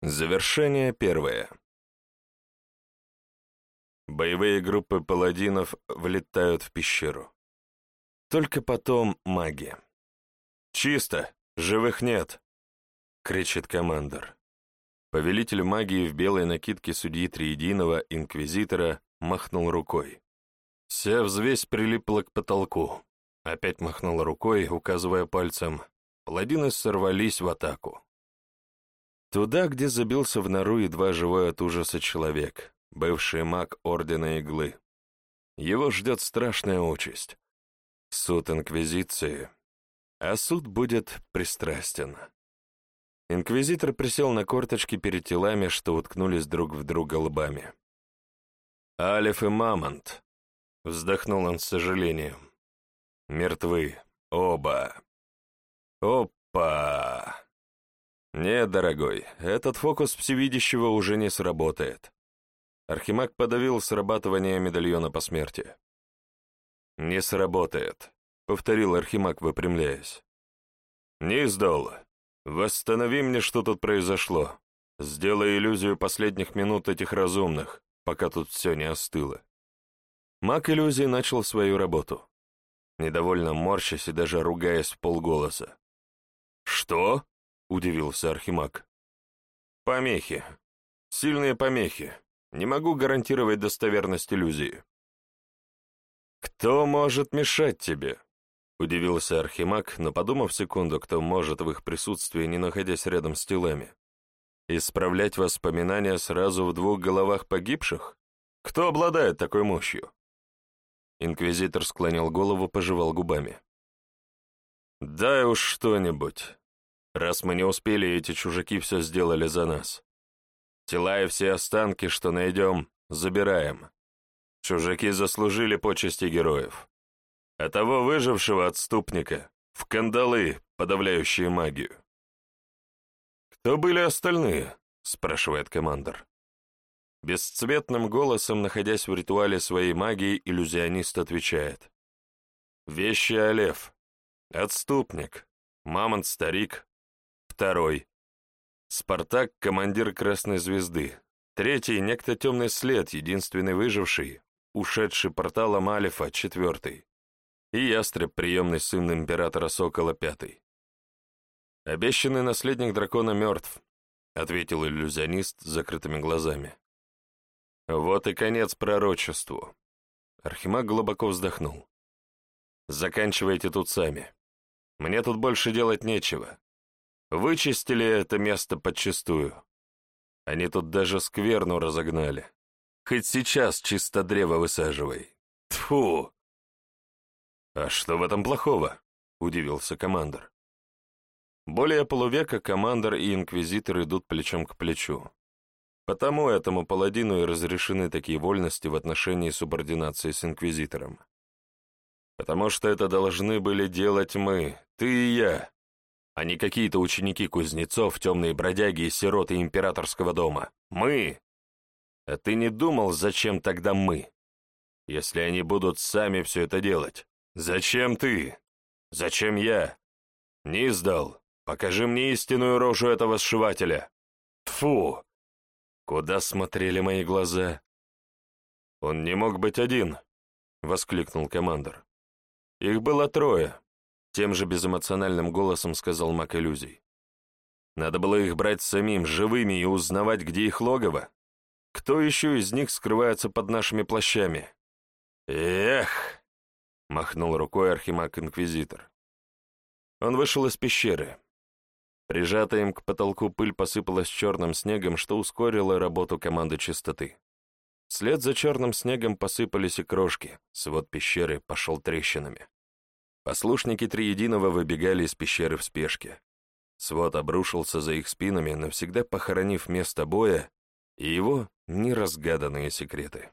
Завершение первое. Боевые группы паладинов влетают в пещеру. Только потом маги. «Чисто! Живых нет!» — кричит командор. Повелитель магии в белой накидке судьи Триединого, инквизитора, махнул рукой. Вся взвесь прилипла к потолку. Опять махнул рукой, указывая пальцем. Паладины сорвались в атаку. Туда, где забился в нору едва живой от ужаса человек, бывший маг Ордена Иглы. Его ждет страшная участь. Суд Инквизиции. А суд будет пристрастен. Инквизитор присел на корточки перед телами, что уткнулись друг в друга лбами. «Алиф и Мамонт», — вздохнул он с сожалением. «Мертвы. Оба. Опа!» «Нет, дорогой, этот фокус всевидящего уже не сработает». Архимаг подавил срабатывание медальона по смерти. «Не сработает», — повторил Архимаг, выпрямляясь. «Низдол, восстанови мне, что тут произошло. Сделай иллюзию последних минут этих разумных, пока тут все не остыло». Маг иллюзии начал свою работу, недовольно морщась и даже ругаясь в полголоса. «Что?» — удивился Архимаг. «Помехи. Сильные помехи. Не могу гарантировать достоверность иллюзии». «Кто может мешать тебе?» — удивился Архимаг, но, подумав секунду, кто может в их присутствии, не находясь рядом с телами, исправлять воспоминания сразу в двух головах погибших? Кто обладает такой мощью? Инквизитор склонил голову, пожевал губами. «Дай уж что-нибудь раз мы не успели, эти чужаки все сделали за нас. Тела и все останки, что найдем, забираем. Чужаки заслужили почести героев. А того выжившего отступника в кандалы, подавляющие магию. «Кто были остальные?» — спрашивает командор. Бесцветным голосом, находясь в ритуале своей магии, иллюзионист отвечает. «Вещи Алев. Отступник. Мамонт-старик. Второй. Спартак — командир Красной Звезды. Третий — некто Темный След, единственный выживший, ушедший порталом Алифа, четвертый. И Ястреб, приемный сын императора Сокола, пятый. «Обещанный наследник дракона мертв», — ответил иллюзионист с закрытыми глазами. «Вот и конец пророчеству». Архимаг глубоко вздохнул. «Заканчивайте тут сами. Мне тут больше делать нечего. Вычистили это место подчистую. Они тут даже скверну разогнали. Хоть сейчас чисто древо высаживай. Тфу. А что в этом плохого? Удивился командор. Более полувека командор и инквизитор идут плечом к плечу. Потому этому паладину и разрешены такие вольности в отношении субординации с инквизитором. Потому что это должны были делать мы, ты и я, а не какие-то ученики кузнецов, темные бродяги и сироты императорского дома. Мы! А ты не думал, зачем тогда мы? Если они будут сами все это делать. Зачем ты? Зачем я? Не сдал. Покажи мне истинную рожу этого сшивателя. Тфу! Куда смотрели мои глаза? Он не мог быть один, — воскликнул командор. Их было трое, тем же безэмоциональным голосом сказал маг иллюзий. Надо было их брать самим, живыми, и узнавать, где их логово. Кто еще из них скрывается под нашими плащами? Эх! Махнул рукой архимаг-инквизитор. Он вышел из пещеры. Прижатая им к потолку пыль посыпалась черным снегом, что ускорило работу команды чистоты. Вслед за черным снегом посыпались и крошки, свод пещеры пошел трещинами. Послушники Триединого выбегали из пещеры в спешке. Свод обрушился за их спинами, навсегда похоронив место боя и его неразгаданные секреты.